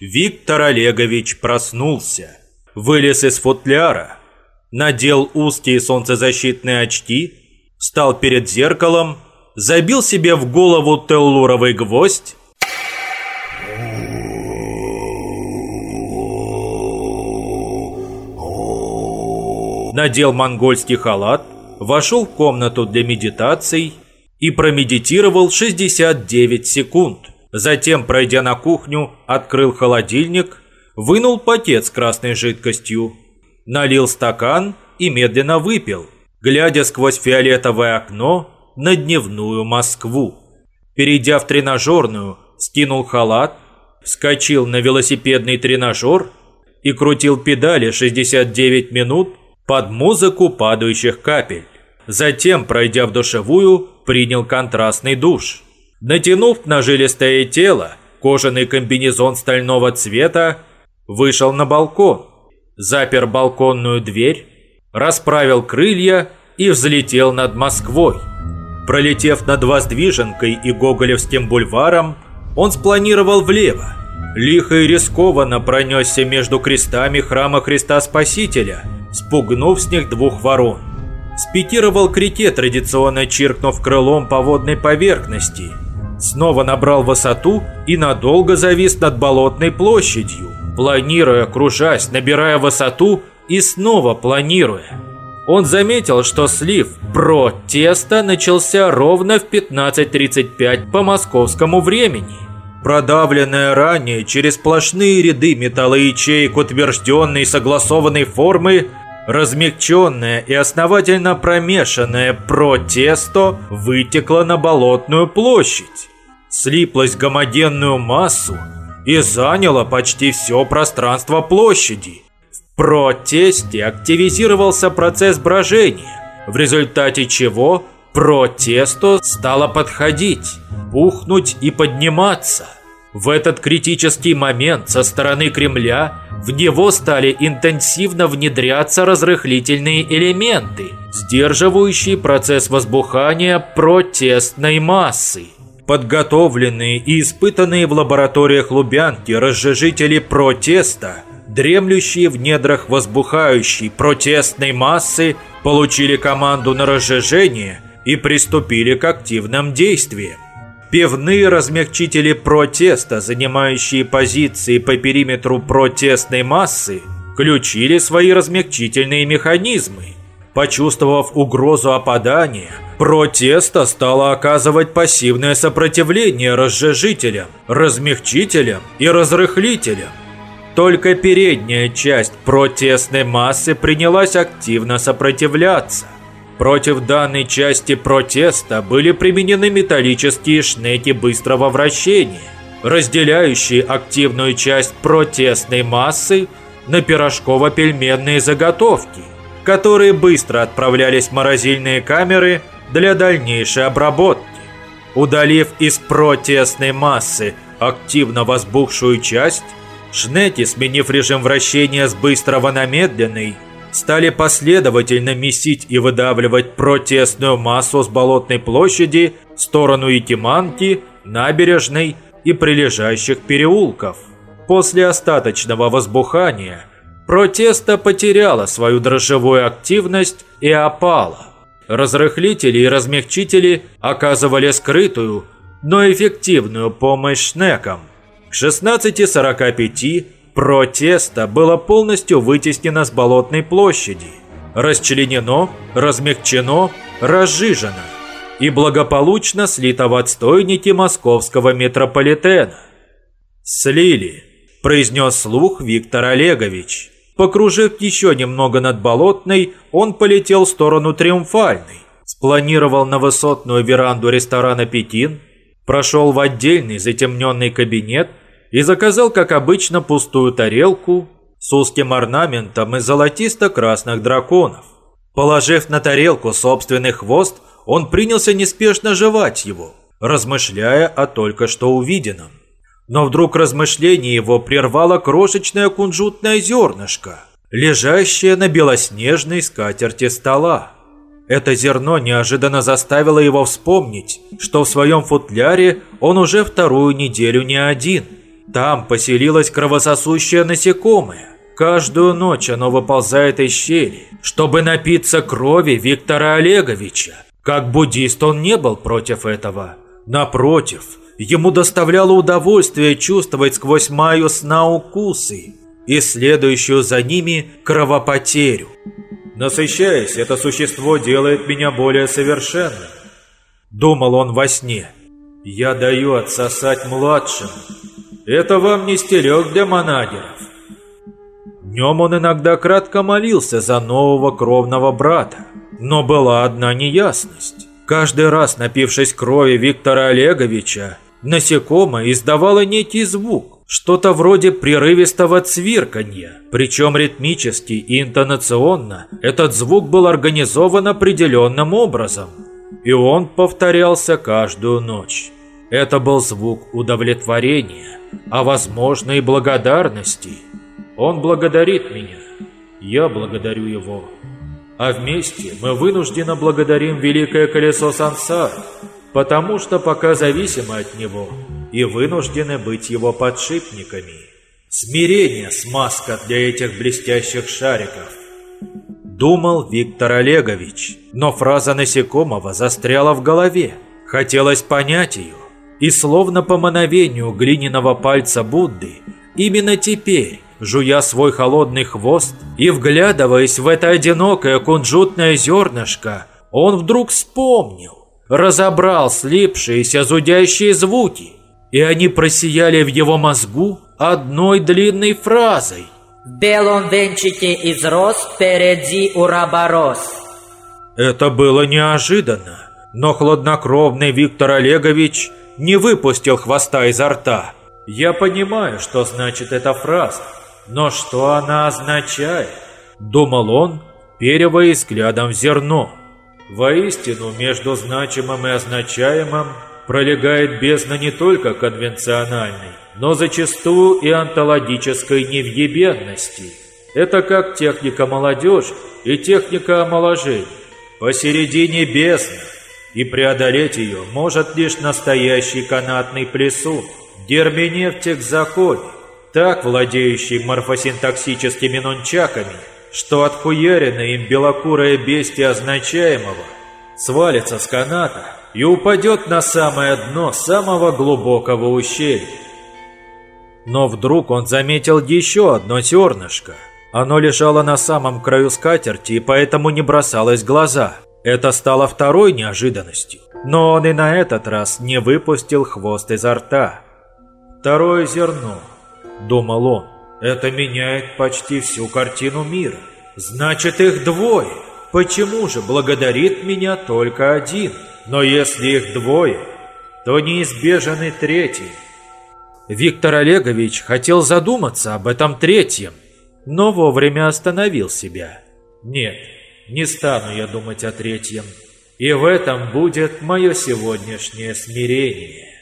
Виктор Олегович проснулся, вылез из футляра, надел узкие солнцезащитные очки, встал перед зеркалом, забил себе в голову теллуровый гвоздь, надел монгольский халат, вошел в комнату для медитаций и промедитировал 69 секунд. Затем, пройдя на кухню, открыл холодильник, вынул пакет с красной жидкостью, налил стакан и медленно выпил, глядя сквозь фиолетовое окно на дневную Москву. Перейдя в тренажерную, скинул халат, вскочил на велосипедный тренажер и крутил педали 69 минут под музыку падающих капель. Затем, пройдя в душевую, принял контрастный душ. Натянув на жилистое тело кожаный комбинезон стального цвета, вышел на балкон, запер балконную дверь, расправил крылья и взлетел над Москвой. Пролетев над Воздвиженкой и Гоголевским бульваром, он спланировал влево. Лихо и рискованно пронесся между крестами храма Христа Спасителя, спугнув с них двух ворон. Спикировал к реке, традиционно чиркнув крылом по водной поверхности. Снова набрал высоту и надолго завис над болотной площадью, планируя, кружась, набирая высоту и снова планируя. Он заметил, что слив про тесто начался ровно в 15.35 по московскому времени. Продавленная ранее через сплошные ряды металлоячеек утвержденной согласованной формы, размягченное и основательно промешанное про-тесто вытекло на болотную площадь, слиплось в гомогенную массу и заняло почти все пространство площади протесте активизировался процесс брожения, в результате чего протесту стало подходить, пухнуть и подниматься. В этот критический момент со стороны Кремля в него стали интенсивно внедряться разрыхлительные элементы, сдерживающие процесс возбухания протестной массы. Подготовленные и испытанные в лабораториях Лубянки разжижители протеста – дремлющие в недрах возбухающей протестной массы, получили команду на разжижение и приступили к активным действиям. Пивные размягчители протеста, занимающие позиции по периметру протестной массы, включили свои размягчительные механизмы. Почувствовав угрозу опадания, протеста стало оказывать пассивное сопротивление разжижителям, размягчителям и разрыхлителям. Только передняя часть протестной массы принялась активно сопротивляться. Против данной части протеста были применены металлические шнеки быстрого вращения, разделяющие активную часть протестной массы на пирожково-пельменные заготовки, которые быстро отправлялись в морозильные камеры для дальнейшей обработки. Удалив из протестной массы активно возбухшую часть, Шнеки, сменив режим вращения с быстрого на медленный, стали последовательно месить и выдавливать протестную массу с болотной площади в сторону Якиманки, набережной и прилежащих переулков. После остаточного возбухания протеста потеряла свою дрожжевую активность и опала. Разрыхлители и размягчители оказывали скрытую, но эффективную помощь шнекам – к 16.45 протеста было полностью вытеснено с болотной площади, расчленено, размягчено, разжижено и благополучно слито в отстойники московского метрополитена. «Слили», – произнес слух Виктор Олегович. Покружив еще немного над Болотной, он полетел в сторону Триумфальной, спланировал на высотную веранду ресторана «Пекин», прошел в отдельный затемненный кабинет – и заказал, как обычно, пустую тарелку с узким орнаментом из золотисто-красных драконов. Положив на тарелку собственный хвост, он принялся неспешно жевать его, размышляя о только что увиденном. Но вдруг размышление его прервало крошечное кунжутное зернышко, лежащее на белоснежной скатерти стола. Это зерно неожиданно заставило его вспомнить, что в своем футляре он уже вторую неделю не один – Там поселилось кровососущее насекомое. Каждую ночь оно выползает из щели, чтобы напиться крови Виктора Олеговича. Как буддист он не был против этого. Напротив, ему доставляло удовольствие чувствовать сквозь маю сна укусы и следующую за ними кровопотерю. Насыщаясь, это существо делает меня более совершенным. Думал он во сне. Я даю отсосать младшим. Это вам не стелек для монадеров. Днем он иногда кратко молился за нового кровного брата. Но была одна неясность. Каждый раз, напившись крови Виктора Олеговича, насекомое издавало некий звук, что-то вроде прерывистого цвирканья. Причем ритмически и интонационно этот звук был организован определенным образом. И он повторялся каждую ночь. Это был звук удовлетворения, а возможно и благодарности. Он благодарит меня, я благодарю его. А вместе мы вынужденно благодарим Великое Колесо Сансар, потому что пока зависимы от него и вынуждены быть его подшипниками. Смирение – смазка для этих блестящих шариков. Думал Виктор Олегович, но фраза насекомого застряла в голове. Хотелось понять ее. И словно по мановению глиняного пальца Будды, именно теперь, жуя свой холодный хвост и вглядываясь в это одинокое кунжутное зернышко, он вдруг вспомнил, разобрал слипшиеся зудящие звуки, и они просияли в его мозгу одной длинной фразой. В белом венчике из роз впереди ураборос. Это было неожиданно, но хладнокровный Виктор Олегович не выпустил хвоста изо рта. Я понимаю, что значит эта фраза, но что она означает? Думал он, перевая взглядом в зерно. Воистину, между значимым и означаемым пролегает бездна не только конвенциональной, но зачастую и онтологической невъебенности. Это как техника молодежи и техника омоложения. Посередине бездна, и преодолеть ее может лишь настоящий канатный плесун, герменевтик законе, так владеющий морфосинтаксическими нунчаками, что отхуяренное им белокурое бестие означаемого свалится с каната и упадет на самое дно самого глубокого ущелья. Но вдруг он заметил еще одно зернышко. Оно лежало на самом краю скатерти и поэтому не бросалось в глаза. Это стало второй неожиданностью. Но он и на этот раз не выпустил хвост изо рта. Второе зерно – думал он. Это меняет почти всю картину мира. Значит, их двое. Почему же благодарит меня только один? Но если их двое, то неизбежен и третий. Виктор Олегович хотел задуматься об этом третьем, но вовремя остановил себя. Нет, не стану я думать о третьем. И в этом будет мое сегодняшнее смирение.